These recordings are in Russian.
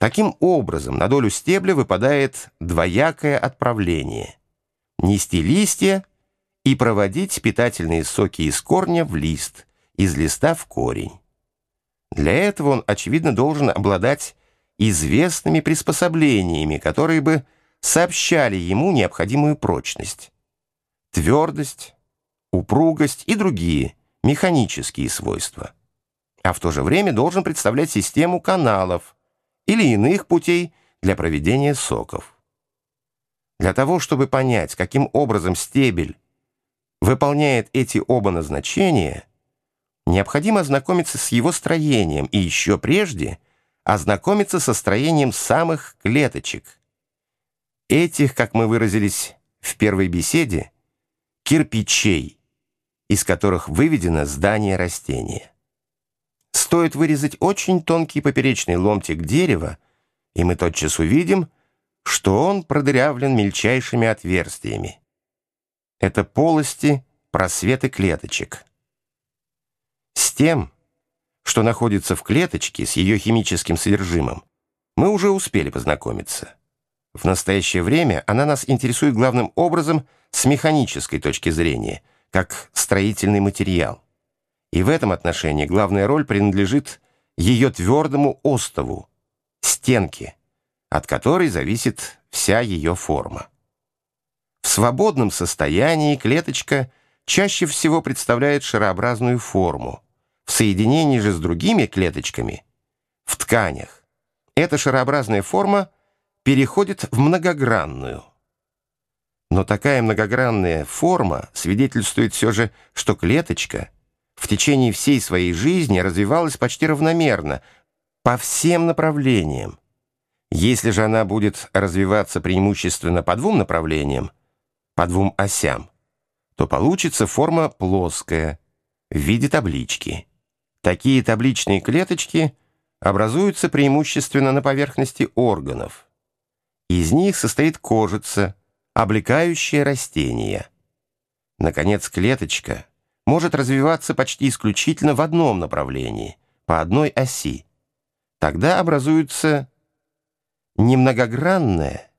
Таким образом, на долю стебля выпадает двоякое отправление – нести листья и проводить питательные соки из корня в лист, из листа в корень. Для этого он, очевидно, должен обладать известными приспособлениями, которые бы сообщали ему необходимую прочность, твердость, упругость и другие механические свойства. А в то же время должен представлять систему каналов или иных путей для проведения соков. Для того, чтобы понять, каким образом стебель выполняет эти оба назначения, необходимо ознакомиться с его строением и еще прежде ознакомиться со строением самых клеточек. Этих, как мы выразились в первой беседе, кирпичей, из которых выведено здание растения. Стоит вырезать очень тонкий поперечный ломтик дерева, и мы тотчас увидим, что он продырявлен мельчайшими отверстиями. Это полости, просветы клеточек. С тем, что находится в клеточке, с ее химическим содержимым, мы уже успели познакомиться. В настоящее время она нас интересует главным образом с механической точки зрения, как строительный материал. И в этом отношении главная роль принадлежит ее твердому остову, стенке, от которой зависит вся ее форма. В свободном состоянии клеточка чаще всего представляет шарообразную форму. В соединении же с другими клеточками, в тканях, эта шарообразная форма переходит в многогранную. Но такая многогранная форма свидетельствует все же, что клеточка в течение всей своей жизни развивалась почти равномерно, по всем направлениям. Если же она будет развиваться преимущественно по двум направлениям, по двум осям, то получится форма плоская, в виде таблички. Такие табличные клеточки образуются преимущественно на поверхности органов. Из них состоит кожица, облекающая растения. Наконец, клеточка может развиваться почти исключительно в одном направлении, по одной оси. Тогда образуется не многогранная,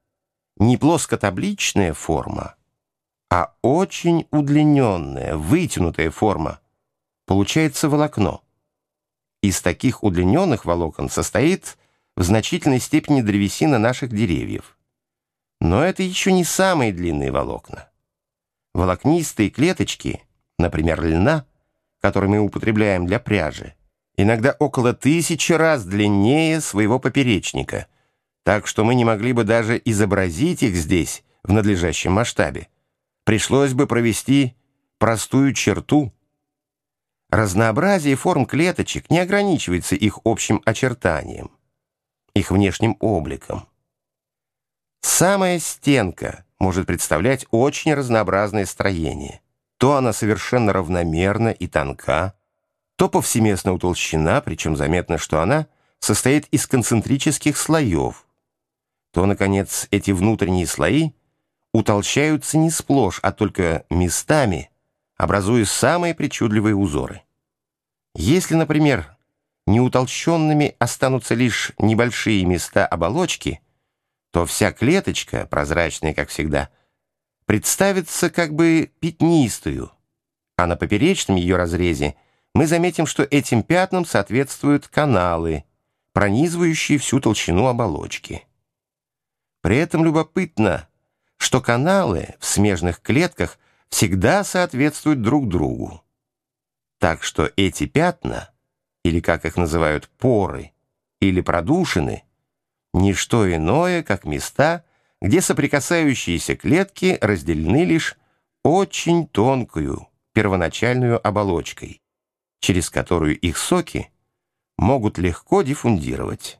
не плоскотабличная форма, а очень удлиненная, вытянутая форма. Получается волокно. Из таких удлиненных волокон состоит в значительной степени древесина наших деревьев. Но это еще не самые длинные волокна. Волокнистые клеточки, например, льна, которые мы употребляем для пряжи, иногда около тысячи раз длиннее своего поперечника, так что мы не могли бы даже изобразить их здесь в надлежащем масштабе пришлось бы провести простую черту. Разнообразие форм клеточек не ограничивается их общим очертанием, их внешним обликом. Самая стенка может представлять очень разнообразное строение. То она совершенно равномерна и тонка, то повсеместно утолщена, причем заметно, что она состоит из концентрических слоев, то, наконец, эти внутренние слои утолщаются не сплошь, а только местами, образуя самые причудливые узоры. Если, например, неутолщенными останутся лишь небольшие места оболочки, то вся клеточка, прозрачная, как всегда, представится как бы пятнистую, а на поперечном ее разрезе мы заметим, что этим пятнам соответствуют каналы, пронизывающие всю толщину оболочки. При этом любопытно, что каналы в смежных клетках всегда соответствуют друг другу. Так что эти пятна, или как их называют поры, или продушины, не что иное, как места, где соприкасающиеся клетки разделены лишь очень тонкую первоначальную оболочкой, через которую их соки могут легко диффундировать.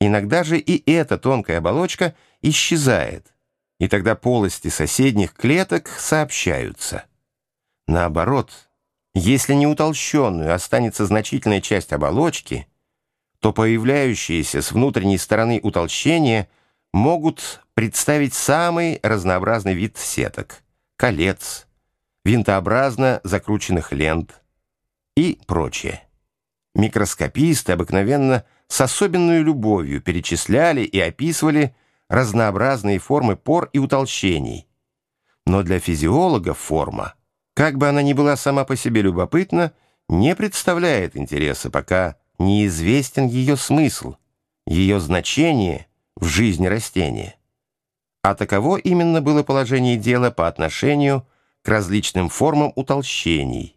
Иногда же и эта тонкая оболочка исчезает – и тогда полости соседних клеток сообщаются. Наоборот, если не утолщенную останется значительная часть оболочки, то появляющиеся с внутренней стороны утолщения могут представить самый разнообразный вид сеток, колец, винтообразно закрученных лент и прочее. Микроскописты обыкновенно с особенной любовью перечисляли и описывали разнообразные формы пор и утолщений. Но для физиолога форма, как бы она ни была сама по себе любопытна, не представляет интереса, пока неизвестен ее смысл, ее значение в жизни растения. А таково именно было положение дела по отношению к различным формам утолщений.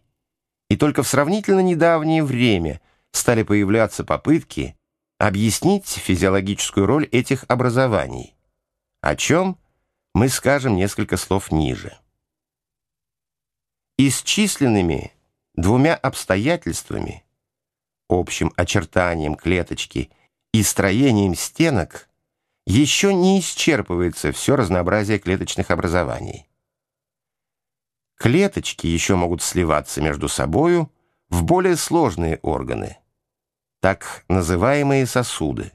И только в сравнительно недавнее время стали появляться попытки объяснить физиологическую роль этих образований, о чем мы скажем несколько слов ниже. Исчисленными двумя обстоятельствами, общим очертанием клеточки и строением стенок, еще не исчерпывается все разнообразие клеточных образований. Клеточки еще могут сливаться между собою в более сложные органы, так называемые сосуды.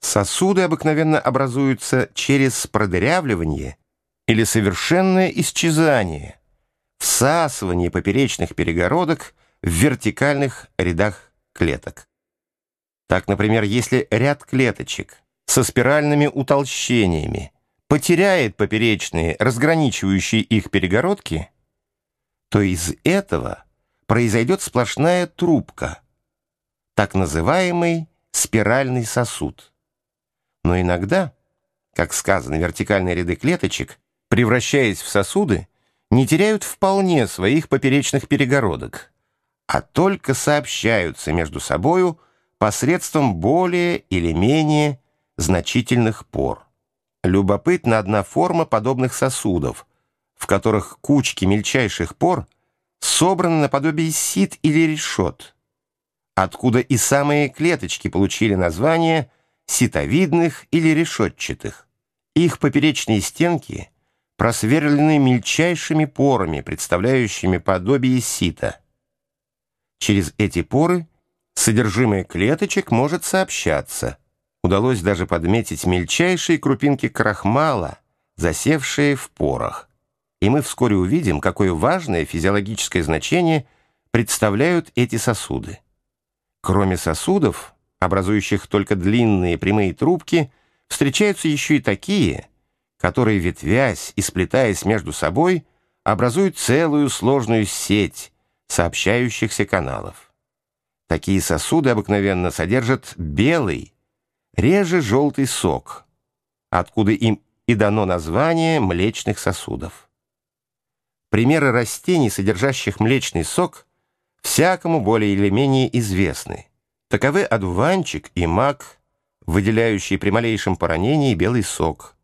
Сосуды обыкновенно образуются через продырявливание или совершенное исчезание, всасывание поперечных перегородок в вертикальных рядах клеток. Так, например, если ряд клеточек со спиральными утолщениями потеряет поперечные, разграничивающие их перегородки, то из этого произойдет сплошная трубка, так называемый спиральный сосуд. Но иногда, как сказано, вертикальные ряды клеточек, превращаясь в сосуды, не теряют вполне своих поперечных перегородок, а только сообщаются между собою посредством более или менее значительных пор. Любопытна одна форма подобных сосудов, в которых кучки мельчайших пор собраны наподобие сит или решет, откуда и самые клеточки получили название ситовидных или решетчатых. Их поперечные стенки просверлены мельчайшими порами, представляющими подобие сита. Через эти поры содержимое клеточек может сообщаться – удалось даже подметить мельчайшие крупинки крахмала, засевшие в порах. И мы вскоре увидим, какое важное физиологическое значение представляют эти сосуды. Кроме сосудов, образующих только длинные прямые трубки, встречаются еще и такие, которые, ветвясь и сплетаясь между собой, образуют целую сложную сеть сообщающихся каналов. Такие сосуды обыкновенно содержат белый, реже желтый сок, откуда им и дано название млечных сосудов. Примеры растений, содержащих млечный сок, всякому более или менее известны. Таковы одуванчик и мак, выделяющие при малейшем поранении белый сок.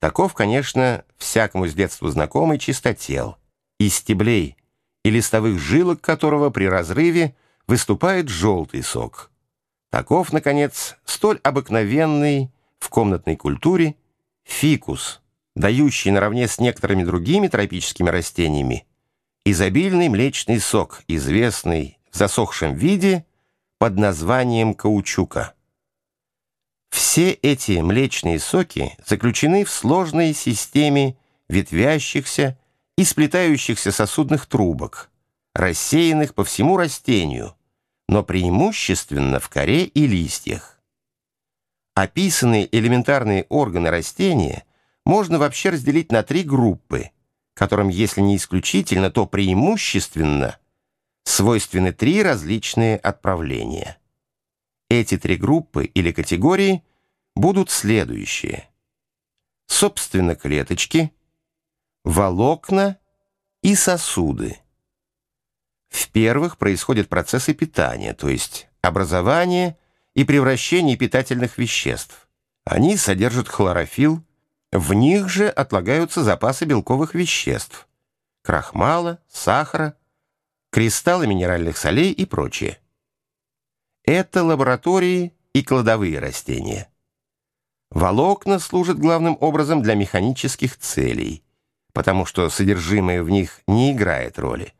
Таков, конечно, всякому с детства знакомый чистотел, из стеблей и листовых жилок которого при разрыве выступает желтый сок. Таков, наконец, столь обыкновенный в комнатной культуре фикус, дающий наравне с некоторыми другими тропическими растениями изобильный млечный сок, известный в засохшем виде под названием каучука. Все эти млечные соки заключены в сложной системе ветвящихся и сплетающихся сосудных трубок, рассеянных по всему растению – но преимущественно в коре и листьях. Описанные элементарные органы растения можно вообще разделить на три группы, которым, если не исключительно, то преимущественно свойственны три различные отправления. Эти три группы или категории будут следующие. Собственно, клеточки, волокна и сосуды. В первых происходят процессы питания, то есть образование и превращение питательных веществ. Они содержат хлорофилл, в них же отлагаются запасы белковых веществ, крахмала, сахара, кристаллы минеральных солей и прочее. Это лаборатории и кладовые растения. Волокна служат главным образом для механических целей, потому что содержимое в них не играет роли.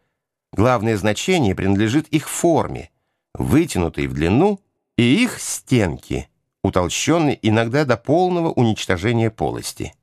Главное значение принадлежит их форме, вытянутой в длину, и их стенки, утолщенные иногда до полного уничтожения полости.